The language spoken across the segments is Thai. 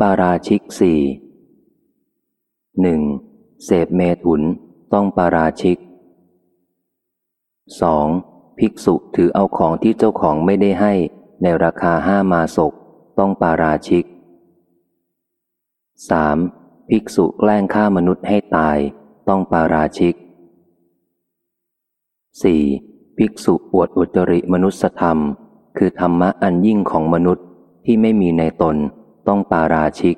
ปาราชิกสี่หนึ่งเสพเมถุนต้องปาราชิกสองภิกษุถือเอาของที่เจ้าของไม่ได้ให้ในราคาห้ามาศกต้องปาราชิกสามภิกษุแกล้งฆ่ามนุษย์ให้ตายต้องปาราชิกสี่ภิกษุอวดอุตริมนุสธรรม คือธรรมะอันยิ่งของมนุษย์ที่ไม่มีในตน ต้องปาราชิก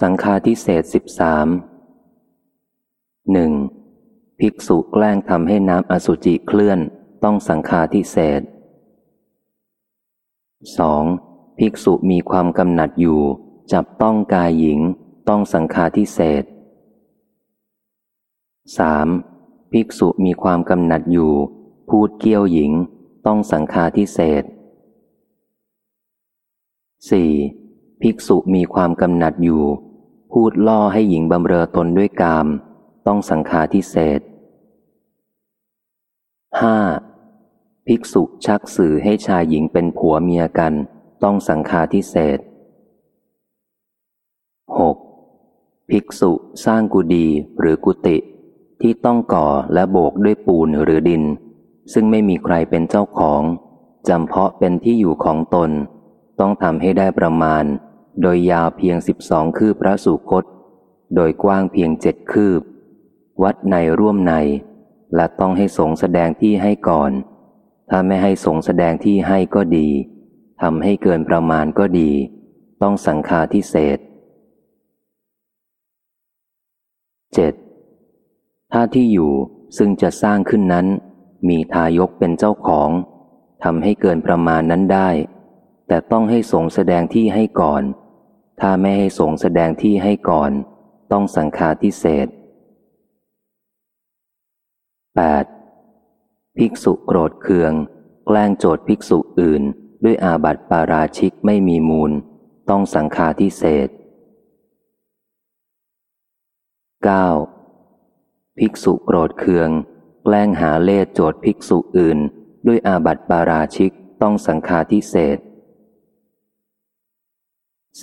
สังฆาทิเศษสิบสามหนึ่งภิกษุแกล้งทำให้น้ำอสุจิเคลื่อนต้องสังฆาทิเศษสองภิกษุมีความกำหนัดอยู่ จับต้องกายหญิงต้องสังฆาทิเศษสามภิกษุมีความกำหนัดอยู่ พูดเกี้ยวหญิง ต้องสังฆาทิเศษ สี่ภิกษุมีความกำหนัดอยู่ พูดล่อให้หญิงบำเรอตนด้วยกาม ต้องสังฆาทิเศษห้าภิกษุชักสื่อให้ชายหญิงเป็นผัวเมียกัน ต้องสังฆาทิเศษหกภิกษุสร้างกุดีหรือกุติที่ต้องก่อและโบกด้วยปูนหรือดิน ซึ่งไม่มีใครเป็นเจ้าของจำเพาะเป็นที่อยู่ของตน ต้องทำให้ได้ประมาณ โดยยาวเพียงสิบสองคืบพระสุคต โดยกว้างเพียงเจ็ดคืบ วัดในร่วมใน และต้องให้สงแสดงที่ให้ก่อน ถ้าไม่ให้สงแสดงที่ให้ก็ดีทำให้เกินประมาณก็ดี ต้องสังฆาทิเศษเจ็ดถ้าที่อยู่ซึ่งจะสร้างขึ้นนั้น มีทายกเป็นเจ้าของทำให้เกินประมาณนั้นได้ แต่ต้องให้สงแสดงที่ให้ก่อน ถ้าไม่ให้สงแสดงที่ให้ก่อน ต้องสังฆาทิเศษ 8. ภิกษุโกรธเคือง แกล้งโจทย์ภิกษุอื่น ด้วยอาบัติปาราชิกไม่มีมูล ต้องสังฆาทิเศษ 9. ภิกษุโกรธเคือง แกล้งหาเล่โจทย์ภิกษุอื่น ด้วยอาบัติปาราชิกต้องสังฆาทิเศษ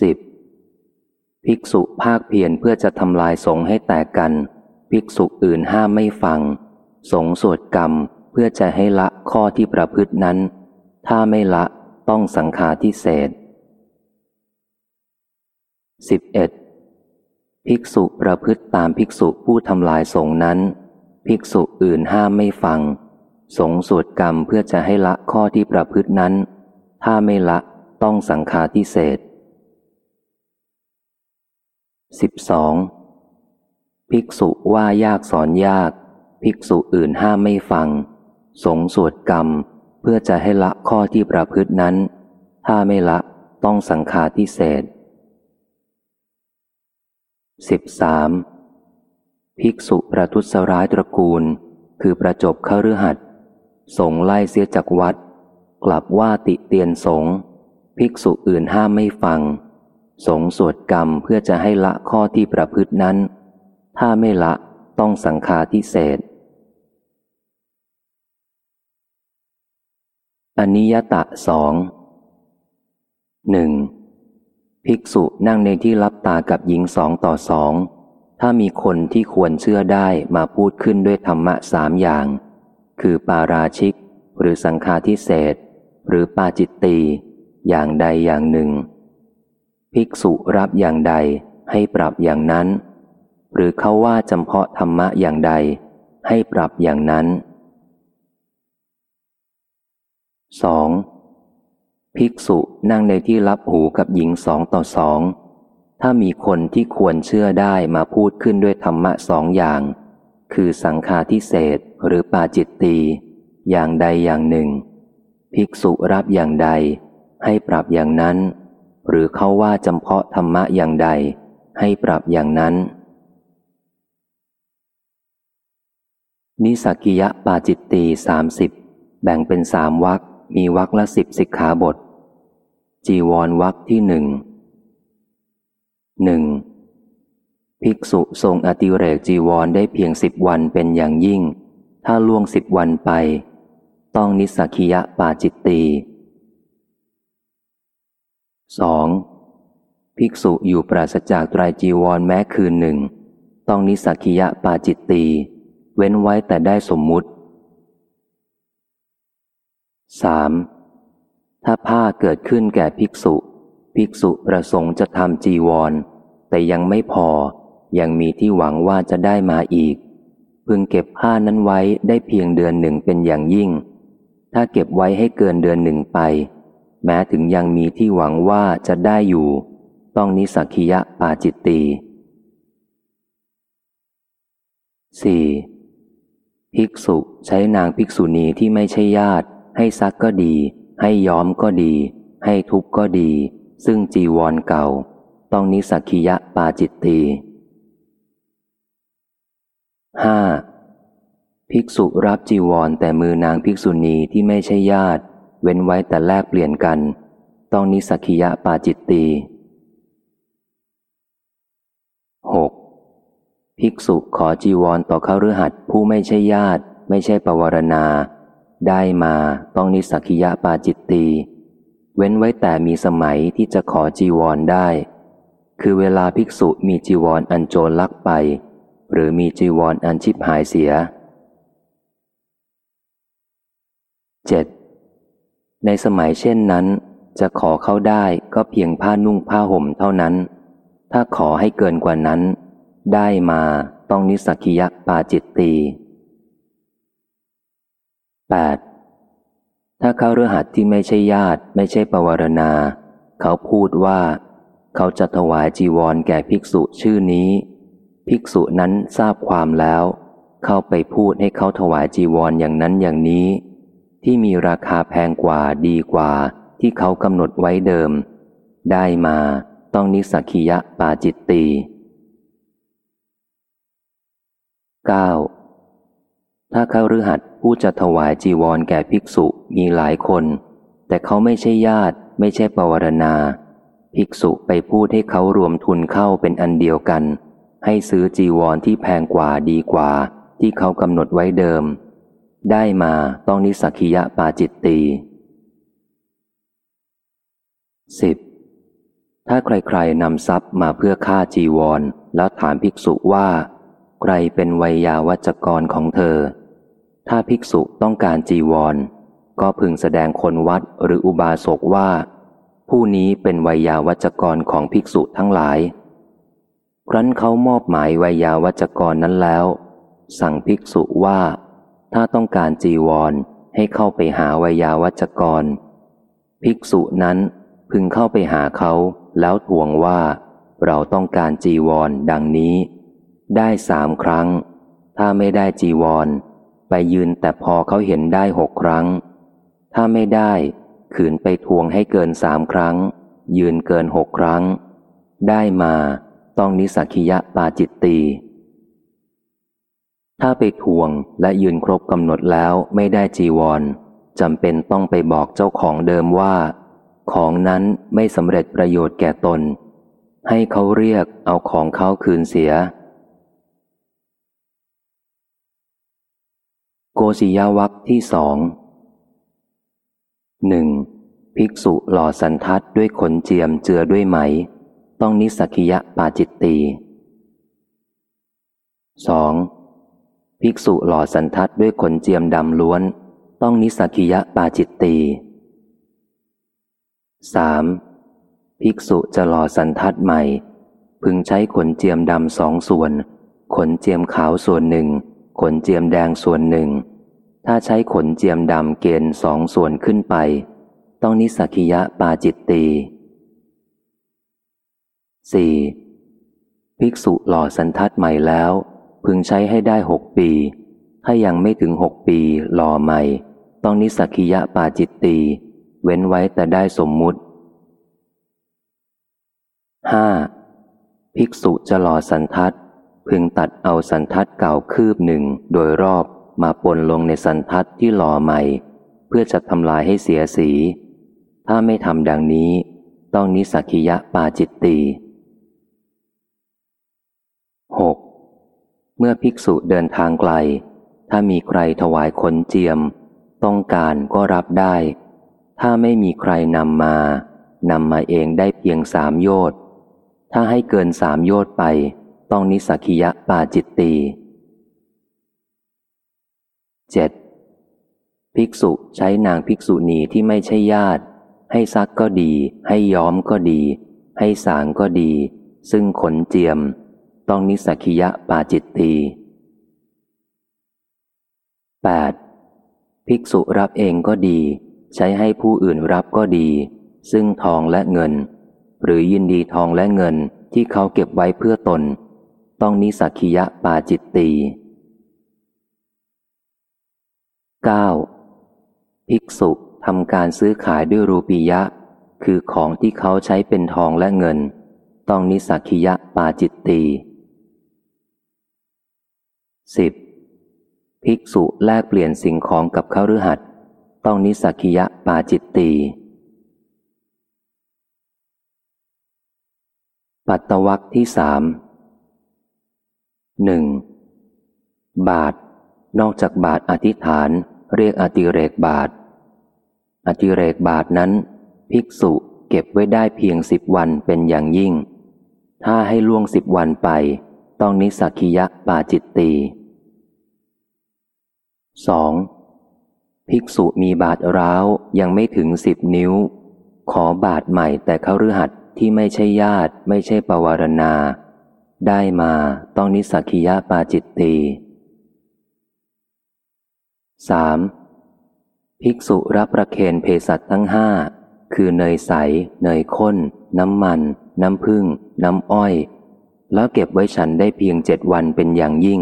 10. ภิกษุภาคเพียรเพื่อจะทำลายสงให้แตกกัน ภิกษุอื่นห้ามไม่ฟัง สงสวดกรรมเพื่อจะให้ละข้อที่ประพฤตินั้น ถ้าไม่ละต้องสังฆาทิเศษ 11. ภิกษุประพฤติตามภิกษุผู้ทำลายสงนั้น ภิกษุอื่นห้ามไม่ฟัง สงสวดกรรมเพื่อจะให้ละข้อที่ประพฤตินั้น ถ้าไม่ละต้องสังฆาทิเศษ 12. ภิกษุว่ายากสอนยาก ภิกษุอื่นห้ามไม่ฟัง สงสวดกรรม เพื่อจะให้ละข้อที่ประพฤตินั้น ถ้าไม่ละต้องสังฆาทิเศษสิบสามภิกษุประทุษร้ายตระกูล คือประจบเขรือหัดสงไล่เสียจากวัด กลับว่าติเตียนสง ภิกษุอื่นห้ามไม่ฟัง สงสวดกรรมเพื่อจะให้ละข้อที่ประพฤตินั้น ถ้าไม่ละต้องสังฆาทิเศษอนิยตะสองหนึ่งภิกษุนั่งในที่รับตากับหญิงสองต่อสอง ถ้ามีคนที่ควรเชื่อได้มาพูดขึ้นด้วยธรรมะสามอย่าง คือปาราชิก หรือสังฆาทิเศษ หรือปาจิตตีอย่างใดอย่างหนึ่ง ภิกษุรับอย่างใดให้ปรับอย่างนั้น หรือเขาว่าจำเพาะธรรมะอย่างใด ให้ปรับอย่างนั้นสองภิกษุนั่งในที่รับหูกับหญิงสองต่อสองถ้ามีคนที่ควรเชื่อได้มาพูดขึ้นด้วยธรรมะสองอย่าง คือสังฆาทิเศษหรือปาจิตตีอย่างใดอย่างหนึ่ง ภิกษุรับอย่างใด ให้ปรับอย่างนั้น หรือเขาว่าจำเพาะธรรมะอย่างใด ให้ปรับอย่างนั้น นิสักิยะปาจิตตีสามสิบแบ่งเป็นสามวักมีวักละสิบสิกขาบท จีวรวักที่หนึ่งหนึ่งภิกษุทรงอติเรกจีวรได้เพียงสิบวันเป็นอย่างยิ่ง ถ้าล่วงสิบวันไป ต้องนิสักิยะปาจิตตี 2. ภิกษุอยู่ปราศจากไตรจีวรแม้คืนหนึ่ง ต้องนิสักิยะปาจิตตีเว้นไว้แต่ได้สมมุติ 3. ถ้าผ้าเกิดขึ้นแก่ภิกษุ ภิกษุประสงค์จะทำจีวร แต่ยังไม่พอ ยังมีที่หวังว่าจะได้มาอีก พึงเก็บผ้านั้นไว้ได้เพียงเดือนหนึ่งเป็นอย่างยิ่ง ถ้าเก็บไว้ให้เกินเดือนหนึ่งไป แม้ถึงยังมีที่หวังว่าจะได้อยู่ ต้องนิสักิยะปาจิตตี 4. ภิกษุใช้นางภิกษุณีที่ไม่ใช่ญาติ ให้ซักก็ดี ให้ย้อมก็ดี ให้ทุบก็ดี ซึ่งจีวรเก่า ต้องนิสักิยะปาจิตตีห้าภิกษุรับจีวรแต่มือนางภิกษุณีที่ไม่ใช่ญาติ เว้นไว้แต่แลกเปลี่ยนกัน ต้องนิสักิยะปาจิตตีหกภิกษุขอจีวรต่อเขาฤหัสผู้ไม่ใช่ญาติ ไม่ใช่ปวารณา ได้มาต้องนิสักิยะปาจิตตี เว้นไว้แต่มีสมัยที่จะขอจีวรได้ คือเวลาภิกษุมีจีวรอันโจรลักไป หรือมีจีวรอันชิบหายเสีย 7. ในสมัยเช่นนั้น จะขอเข้าได้ก็เพียงผ้านุ่งผ้าห่มเท่านั้น ถ้าขอให้เกินกว่านั้น ได้มาต้องนิสักิยะปาจิตตี 8. ถ้าเขาเรือหัดที่ไม่ใช่ญาติไม่ใช่ปวารณา เขาพูดว่า เขาจะถวายจีวรแก่ภิกษุชื่อนี้ ภิกษุนั้นทราบความแล้ว เข้าไปพูดให้เขาถวายจีวรอย่างนั้นอย่างนี้ ที่มีราคาแพงกว่าดีกว่า ที่เขากำหนดไว้เดิม ได้มาต้องนิสักิยะปาจิตตี 9. ถ้าเขาฤหัสผู้จะถวายจีวรแก่ภิกษุมีหลายคน แต่เขาไม่ใช่ญาติไม่ใช่ปวารณา ภิกษุไปพูดให้เขารวมทุนเข้าเป็นอันเดียวกัน ให้ซื้อจีวรที่แพงกว่าดีกว่า ที่เขากำหนดไว้เดิม ได้มาต้องนิสักิยะปาจิตตีสิบถ้าใครๆนำทรัพย์มาเพื่อค่าจีวร แล้วถามภิกษุว่า ใครเป็นวัยยาวัจกรของเธอ ถ้าภิกษุต้องการจีวร ก็พึงแสดงคนวัดหรืออุบาสกว่า ผู้นี้เป็นวัยาวัจกรของภิกษุทั้งหลาย ครั้นเขามอบหมายวัยาวัจกรนั้นแล้ว สั่งภิกษุว่า ถ้าต้องการจีวรให้เข้าไปหาวยาวัจกร ภิกษุนั้นพึงเข้าไปหาเขาแล้วทวงว่า เราต้องการจีวรดังนี้ ได้สามครั้ง ถ้าไม่ได้จีวร ไปยืนแต่พอเขาเห็นได้หกครั้ง ถ้าไม่ได้ขืนไปทวงให้เกินสามครั้ง ยืนเกินหกครั้ง ได้มาต้องนิสักิยะปาจิตตี ถ้าไปทวงและยืนครบกำหนดแล้วไม่ได้จีวรจำเป็นต้องไปบอกเจ้าของเดิมว่า ของนั้นไม่สำเร็จประโยชน์แก่ตน ให้เขาเรียกเอาของเขาคืนเสีย โกศิยวัคที่สองหนึ่งภิกษุหล่อสันทัดด้วยขนเจียมเจือด้วยไหม ต้องนิสักิยะปาจิตตีสอง ภิกษุหล่อสันทัดด้วยขนเจียมดำล้วน ต้องนิสักิยะปาจิตตีสามภิกษุจะหล่อสันทัดใหม่ พึงใช้ขนเจียมดำสองส่วน ขนเจียมขาวส่วนหนึ่ง ขนเจียมแดงส่วนหนึ่ง ถ้าใช้ขนเจียมดำเกณฑ์สองส่วนขึ้นไป ต้องนิสักิยะปาจิตตี 4. ภิกษุหล่อสันทัดใหม่แล้ว พึงใช้ให้ได้หกปี ถ้ายังไม่ถึงหกปีหล่อใหม่ ต้องนิสักิยะปาจิตตี เว้นไว้แต่ได้สมมุติ 5. ภิกษุจะหล่อสันทัดพึงตัดเอาสันทัดเก่าคืบหนึ่งโดยรอบมาปนลงในสันทัดที่หล่อใหม่ เพื่อจะทำลายให้เสียสี ถ้าไม่ทำดังนี้ ต้องนิสักิยะปาจิตตี 6. เมื่อภิกษุเดินทางไกล ถ้ามีใครถวายขนเจียม ต้องการก็รับได้ ถ้าไม่มีใครนำมานำมาเองได้เพียงสามโยชน์ถ้าให้เกินสามโยชน์ไป ต้องนิสักิยะปาจิตตีเจ็ดภิกษุใช้นางภิกษุณีที่ไม่ใช่ญาติ ให้ซักก็ดี ให้ย้อมก็ดี ให้สางก็ดี ซึ่งขนเจียม ต้องนิสักิยะปาจิตตี 8. ภิกษุรับเองก็ดี ใช้ให้ผู้อื่นรับก็ดี ซึ่งทองและเงิน หรือยินดีทองและเงินที่เขาเก็บไว้เพื่อตน ต้องนิสักิยะปาจิตตี 9. ภิกษุทำการซื้อขายด้วยรูปียะ คือของที่เขาใช้เป็นทองและเงิน ต้องนิสักิยะปาจิตตี 10. ภิกษุแลกเปลี่ยนสิ่งของกับข้ารือหัดต้องนิสักิยะปาจิตตี ปัตตวักที่สามหนึ่งบาท นอกจากบาทอธิษฐาน เรียกอติเรกบาท อติเรกบาทนั้น ภิกษุเก็บไว้ได้เพียงสิบวันเป็นอย่างยิ่ง ถ้าให้ล่วงสิบวันไป ต้องนิสักิยะปาจิตตีสองภิกษุมีบาทร้าวยังไม่ถึงสิบนิ้ว ขอบาทใหม่แต่เขาฤหัสที่ไม่ใช่ญาติ ไม่ใช่ปวารณา ได้มาต้องนิสักิยะปาจิตตีสามภิกษุรับประเคนเภสัชทั้งห้าคือเนยใส เนยข้น น้ำมัน น้ำพึ่งน้ำอ้อย แล้วเก็บไว้ฉันได้เพียงเจ็ดวันเป็นอย่างยิ่ง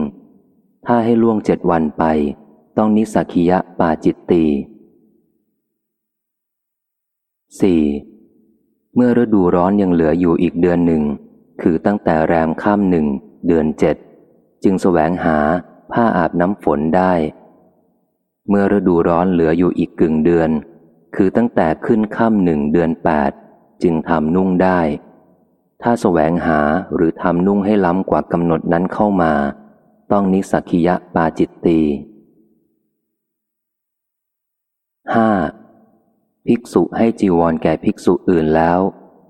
ถ้าให้ล่วงเจ็ดวันไป ต้องนิสักิยะปาจิตตีสี่เมื่อฤดูร้อนยังเหลืออยู่อีกเดือนหนึ่ง คือตั้งแต่แรมข้ามหนึ่งเดือนเจ็ดจึงแสวงหาผ้าอาบน้ำฝนได้ เมื่อฤดูร้อนเหลืออยู่อีกกึ่งเดือน คือตั้งแต่ขึ้นข้ามหนึ่งเดือนแปดจึงทำนุ่งได้ ถ้าแสวงหาหรือทำนุ่งให้ล้ำกว่ากำหนดนั้นเข้ามา ต้องนิสักิยะปาจิตตีห้าภิกษุให้จีวรแก่ภิกษุอื่นแล้ว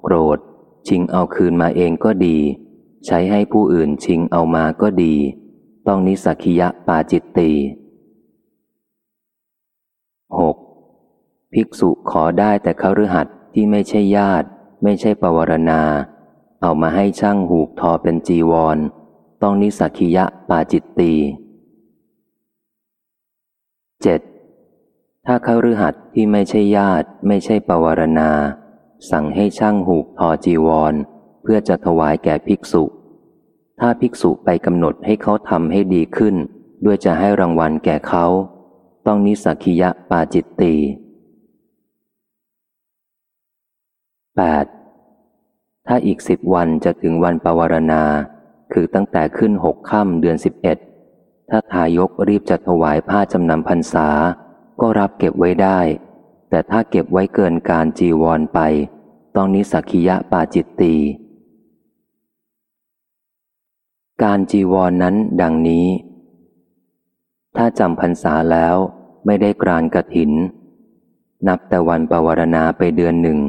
โกรธ ชิงเอาคืนมาเองก็ดี ใช้ให้ผู้อื่นชิงเอามาก็ดี ต้องนิสักิยะปาจิตตีหกภิกษุขอได้แต่เขาฤหัสที่ไม่ใช่ญาติ ไม่ใช่ปวารณา เอามาให้ช่างหูกทอเป็นจีวร ต้องนิสักิยะปาจิตตีเจ็ดถ้าเขาฤหัสที่ไม่ใช่ญาติไม่ใช่ปวารณา สั่งให้ช่างหูกทอจีวร เพื่อจะถวายแก่ภิกษุ ถ้าภิกษุไปกำหนดให้เขาทำให้ดีขึ้น ด้วยจะให้รางวัลแก่เขา ต้องนิสักิยะปาจิตตี 8. ถ้าอีกสิบวันจะถึงวันปวารณา คือตั้งแต่ขึ้นหกค่ำเดือนสิบเอ็ดถ้าทายกรีบจะถวายผ้าจำนำพรรษา ก็รับเก็บไว้ได้ แต่ถ้าเก็บไว้เกินการจีวรไป ต้องนิสักิยะปาจิตตี การจีวรนนั้นดังนี้ ถ้าจำพรรษาแล้วไม่ได้กรานกระถิน นับแต่วันปวารณาไปเดือนหนึ่ง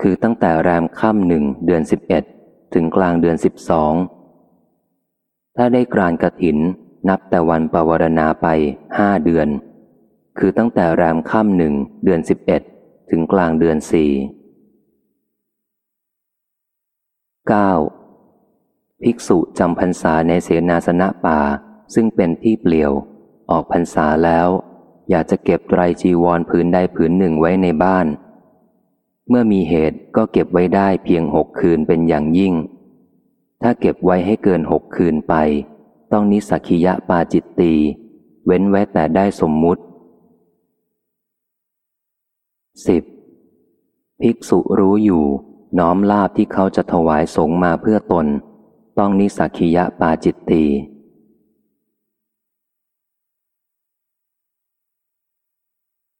คือตั้งแต่แรมค่ำหนึ่งเดือนสิบเอ็ดถึงกลางเดือนสิบสองถ้าได้กรานกระถิน นับแต่วันปวารณาไปห้าเดือน คือตั้งแต่แรมค่ำหนึ่งเดือนสิบเอ็ดถึงกลางเดือนสี่เก้าภิกษุจำพรรษาในเสนาสนะป่า ซึ่งเป็นที่เปลี่ยว ออกพรรษาแล้ว อยากจะเก็บไตรจีวรผืนใดผืนหนึ่งไว้ในบ้าน เมื่อมีเหตุก็เก็บไว้ได้เพียงหกคืนเป็นอย่างยิ่ง ถ้าเก็บไว้ให้เกินหกคืนไป ต้องนิสักิยะปาจิตตี เว้นไว้แต่ได้สมมุติสิบภิกษุรู้อยู่น้อมลาบที่เขาจะถวายสงมาเพื่อตน ต้องนิสักิยะปาจิตตี